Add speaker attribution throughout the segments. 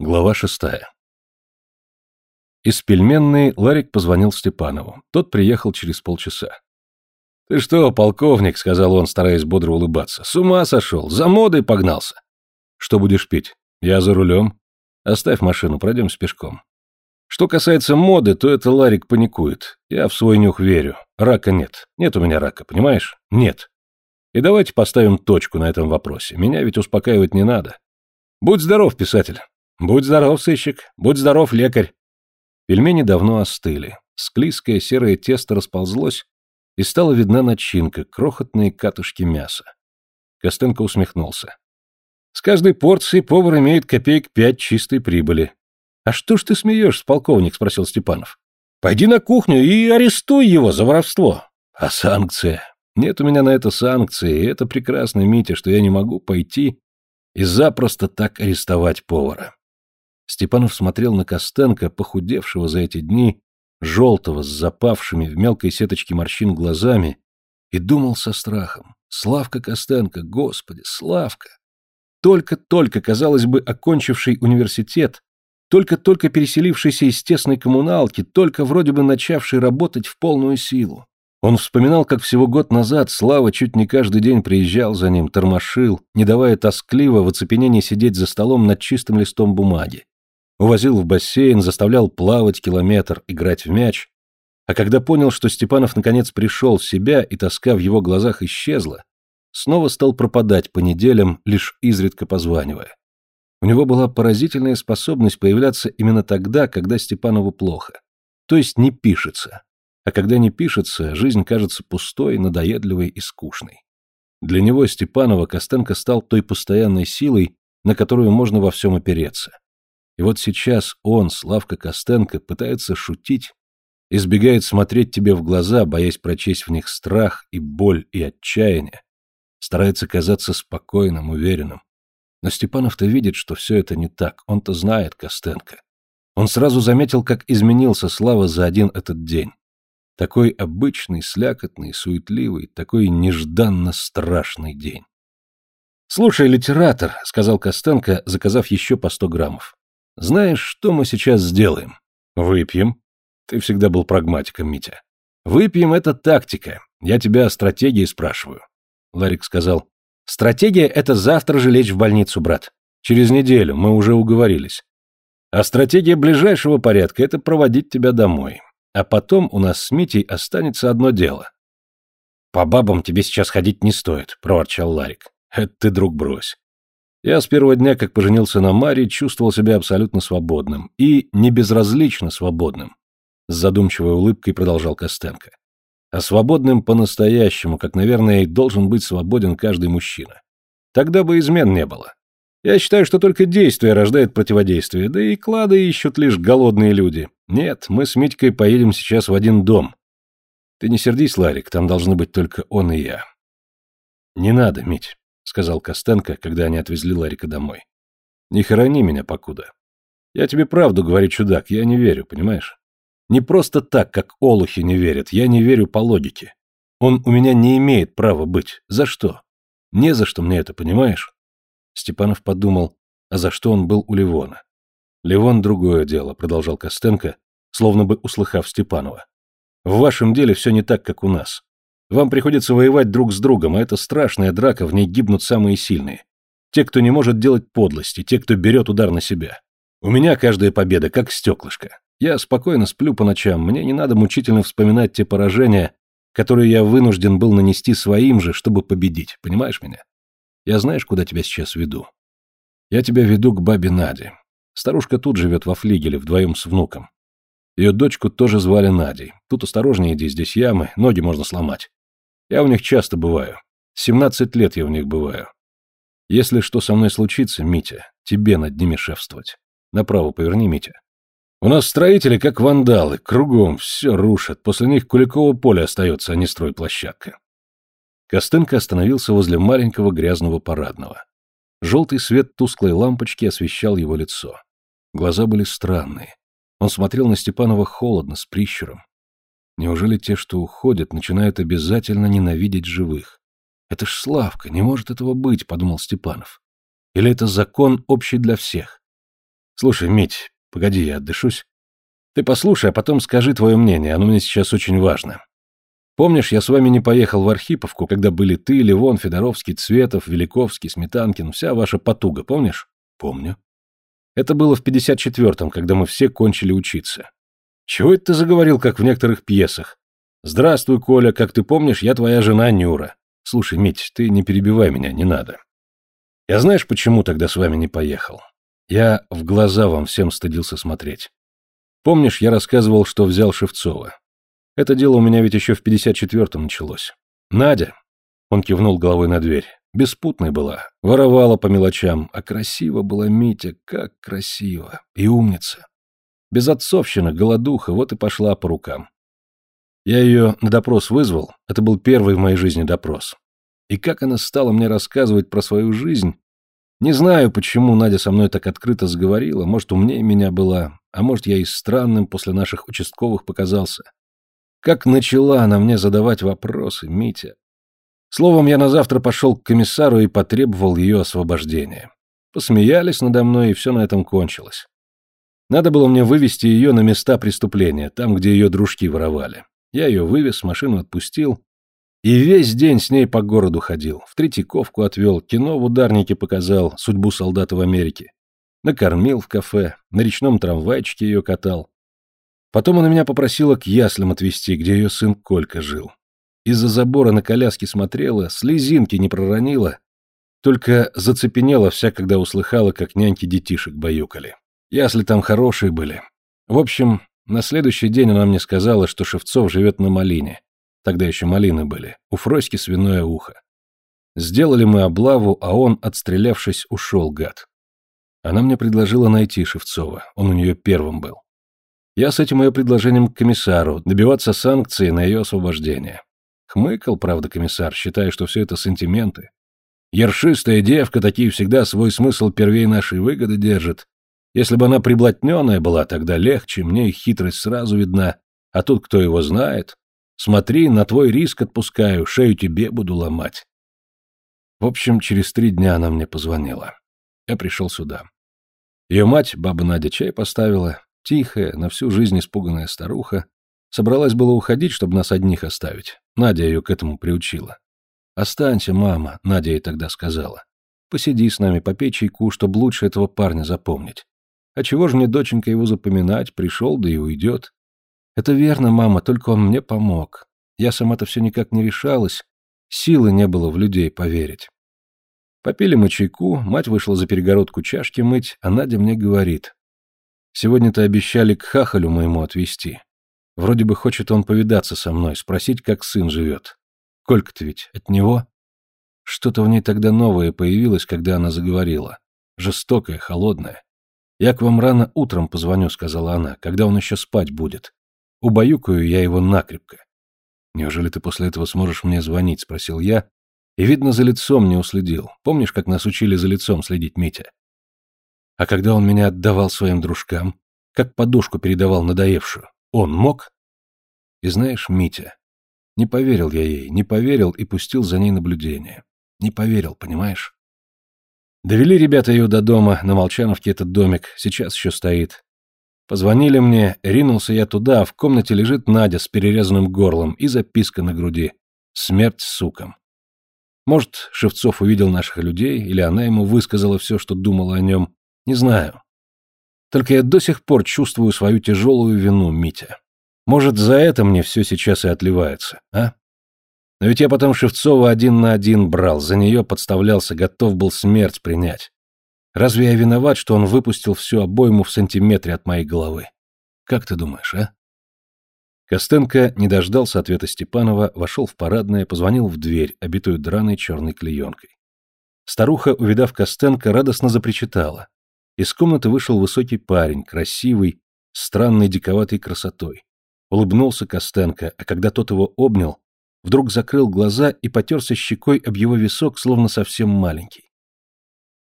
Speaker 1: Глава шестая. Из пельменной Ларик позвонил Степанову. Тот приехал через полчаса. «Ты что, полковник?» — сказал он, стараясь бодро улыбаться. «С ума сошел! За модой погнался!» «Что будешь пить? Я за рулем. Оставь машину, пройдемся пешком». Что касается моды, то это Ларик паникует. Я в свой нюх верю. Рака нет. Нет у меня рака, понимаешь? Нет. И давайте поставим точку на этом вопросе. Меня ведь успокаивать не надо. Будь здоров, писатель. «Будь здоров, сыщик! Будь здоров, лекарь!» Пельмени давно остыли. Склизкое серое тесто расползлось, и стала видна начинка, крохотные катушки мяса. Костенко усмехнулся. «С каждой порции повар имеет копеек пять чистой прибыли». «А что ж ты смеешься, полковник?» — спросил Степанов. «Пойди на кухню и арестуй его за воровство». «А санкция? Нет у меня на это санкции, и это прекрасно, Митя, что я не могу пойти и запросто так арестовать повара». Степанов смотрел на Костенко, похудевшего за эти дни, желтого, с запавшими в мелкой сеточке морщин глазами, и думал со страхом. Славка Костенко, господи, Славка! Только-только, казалось бы, окончивший университет, только-только переселившийся из тесной коммуналки, только вроде бы начавший работать в полную силу. Он вспоминал, как всего год назад Слава чуть не каждый день приезжал за ним, тормошил, не давая тоскливо в оцепенении сидеть за столом над чистым листом бумаги, Увозил в бассейн, заставлял плавать километр, играть в мяч. А когда понял, что Степанов наконец пришел в себя и тоска в его глазах исчезла, снова стал пропадать по неделям, лишь изредка позванивая. У него была поразительная способность появляться именно тогда, когда Степанову плохо. То есть не пишется. А когда не пишется, жизнь кажется пустой, надоедливой и скучной. Для него Степанова Костенко стал той постоянной силой, на которую можно во всем опереться. И вот сейчас он, Славка Костенко, пытается шутить, избегает смотреть тебе в глаза, боясь прочесть в них страх и боль и отчаяние, старается казаться спокойным, уверенным. Но Степанов-то видит, что все это не так, он-то знает Костенко. Он сразу заметил, как изменился Слава за один этот день. Такой обычный, слякотный, суетливый, такой нежданно страшный день. «Слушай, литератор», — сказал Костенко, заказав еще по сто граммов. Знаешь, что мы сейчас сделаем? Выпьем. Ты всегда был прагматиком, Митя. Выпьем — это тактика. Я тебя о стратегии спрашиваю. Ларик сказал. Стратегия — это завтра же лечь в больницу, брат. Через неделю, мы уже уговорились. А стратегия ближайшего порядка — это проводить тебя домой. А потом у нас с Митей останется одно дело. «По бабам тебе сейчас ходить не стоит», — проворчал Ларик. «Это ты, друг, брось. Я с первого дня, как поженился на Маре, чувствовал себя абсолютно свободным. И не безразлично свободным. С задумчивой улыбкой продолжал Костенко. А свободным по-настоящему, как, наверное, и должен быть свободен каждый мужчина. Тогда бы измен не было. Я считаю, что только действие рождает противодействие, да и клады ищут лишь голодные люди. Нет, мы с Митькой поедем сейчас в один дом. Ты не сердись, Ларик, там должны быть только он и я. Не надо, Мить сказал Костенко, когда они отвезли Ларика домой. Не хорони меня покуда. Я тебе правду говорю, чудак, я не верю, понимаешь? Не просто так, как олухи не верят, я не верю по логике. Он у меня не имеет права быть. За что? Не за что мне это, понимаешь? Степанов подумал, а за что он был у Ливона? Ливон другое дело, продолжал Костенко, словно бы услыхав Степанова. В вашем деле все не так, как у нас. Вам приходится воевать друг с другом, а это страшная драка, в ней гибнут самые сильные. Те, кто не может делать подлости, те, кто берет удар на себя. У меня каждая победа как стеклышко. Я спокойно сплю по ночам, мне не надо мучительно вспоминать те поражения, которые я вынужден был нанести своим же, чтобы победить, понимаешь меня? Я знаешь, куда тебя сейчас веду? Я тебя веду к бабе Наде. Старушка тут живет во флигеле, вдвоем с внуком. Ее дочку тоже звали Надей. Тут осторожнее иди, здесь ямы, ноги можно сломать. Я у них часто бываю. Семнадцать лет я у них бываю. Если что со мной случится, Митя, тебе над ними шефствовать. Направо поверни, Митя. У нас строители как вандалы, кругом все рушат. После них Куликово поле остается, а не стройплощадка. Костенко остановился возле маленького грязного парадного. Желтый свет тусклой лампочки освещал его лицо. Глаза были странные. Он смотрел на Степанова холодно, с прищуром. Неужели те, что уходят, начинают обязательно ненавидеть живых? Это ж Славка, не может этого быть, подумал Степанов. Или это закон общий для всех? Слушай, Мить, погоди, я отдышусь. Ты послушай, а потом скажи твое мнение, оно мне сейчас очень важно. Помнишь, я с вами не поехал в Архиповку, когда были ты, Левон, Федоровский, Цветов, Великовский, Сметанкин, вся ваша потуга, помнишь?
Speaker 2: Помню.
Speaker 1: Это было в 54-м, когда мы все кончили учиться. Чего это ты заговорил, как в некоторых пьесах? Здравствуй, Коля, как ты помнишь, я твоя жена Нюра. Слушай, Мить, ты не перебивай меня, не надо. Я знаешь, почему тогда с вами не поехал? Я в глаза вам всем стыдился смотреть. Помнишь, я рассказывал, что взял Шевцова? Это дело у меня ведь еще в 54-м началось. Надя, он кивнул головой на дверь, беспутной была, воровала по мелочам, а красиво была Митя, как красиво, и умница. Безотцовщина, голодуха, вот и пошла по рукам. Я ее на допрос вызвал, это был первый в моей жизни допрос. И как она стала мне рассказывать про свою жизнь, не знаю, почему Надя со мной так открыто заговорила, может, умнее меня была, а может, я и странным после наших участковых показался. Как начала она мне задавать вопросы, Митя. Словом, я на завтра пошел к комиссару и потребовал ее освобождения. Посмеялись надо мной, и все на этом кончилось. Надо было мне вывести ее на места преступления, там, где ее дружки воровали. Я ее вывез, машину отпустил. И весь день с ней по городу ходил. В Третьяковку отвел, кино в ударнике показал, судьбу солдата в Америке. Накормил в кафе, на речном трамвайчике ее катал. Потом она меня попросила к яслям отвезти, где ее сын Колька жил. Из-за забора на коляске смотрела, слезинки не проронила, только зацепенела вся, когда услыхала, как няньки детишек баюкали. Ясли там хорошие были. В общем, на следующий день она мне сказала, что Шевцов живет на Малине. Тогда еще малины были. У Фроськи свиное ухо. Сделали мы облаву, а он, отстрелявшись, ушел, гад. Она мне предложила найти Шевцова. Он у нее первым был. Я с этим ее предложением к комиссару, добиваться санкции на ее освобождение. Хмыкал, правда, комиссар, считая, что все это сантименты. Ершистая девка, такие всегда свой смысл первей нашей выгоды держит. Если бы она приблотненная была, тогда легче, мне их хитрость сразу видна. А тут кто его знает? Смотри, на твой риск отпускаю, шею тебе буду ломать. В общем, через три дня она мне позвонила. Я пришел сюда. Ее мать, баба Надя, чай поставила. Тихая, на всю жизнь испуганная старуха. Собралась было уходить, чтобы нас одних оставить. Надя ее к этому приучила. «Останься, мама», — Надя ей тогда сказала. «Посиди с нами, попей чайку, чтобы лучше этого парня запомнить. А чего же мне, доченька, его запоминать? Пришел, да и уйдет. Это верно, мама, только он мне помог. Я сама-то все никак не решалась. Силы не было в людей поверить. Попили мы чайку, мать вышла за перегородку чашки мыть, а Надя мне говорит. Сегодня-то обещали к хахалю моему отвезти. Вроде бы хочет он повидаться со мной, спросить, как сын живет. Колька-то ведь от него? Что-то в ней тогда новое появилось, когда она заговорила. Жестокое, холодное. «Я к вам рано утром позвоню», — сказала она, — «когда он еще спать будет. Убаюкаю я его накрепко». «Неужели ты после этого сможешь мне звонить?» — спросил я, и, видно, за лицом не уследил. Помнишь, как нас учили за лицом следить Митя? А когда он меня отдавал своим дружкам, как подушку передавал надоевшую, он мог? И знаешь, Митя, не поверил я ей, не поверил и пустил за ней наблюдение. Не поверил, понимаешь? Довели ребята ее до дома, на Молчановке этот домик, сейчас еще стоит. Позвонили мне, ринулся я туда, а в комнате лежит Надя с перерезанным горлом и записка на груди. Смерть сукам. Может, Шевцов увидел наших людей, или она ему высказала все, что думала о нем. Не знаю. Только я до сих пор чувствую свою тяжелую вину, Митя. Может, за это мне все сейчас и отливается, а? Но ведь я потом Шевцова один на один брал, за нее подставлялся, готов был смерть принять. Разве я виноват, что он выпустил всю обойму в сантиметре от моей головы? Как ты думаешь, а? Костенко не дождался ответа Степанова, вошел в парадное, позвонил в дверь, обитую драной черной клеенкой. Старуха, увидав Костенко, радостно запричитала. Из комнаты вышел высокий парень, красивый, странной диковатой красотой. Улыбнулся Костенко, а когда тот его обнял, вдруг закрыл глаза и потерся щекой об его висок, словно совсем маленький.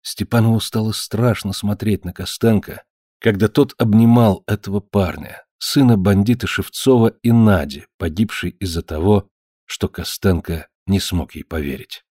Speaker 1: Степанову стало страшно смотреть на Костенко, когда тот обнимал этого парня, сына бандита Шевцова и Нади, погибшей из-за того, что Костенко не смог ей поверить.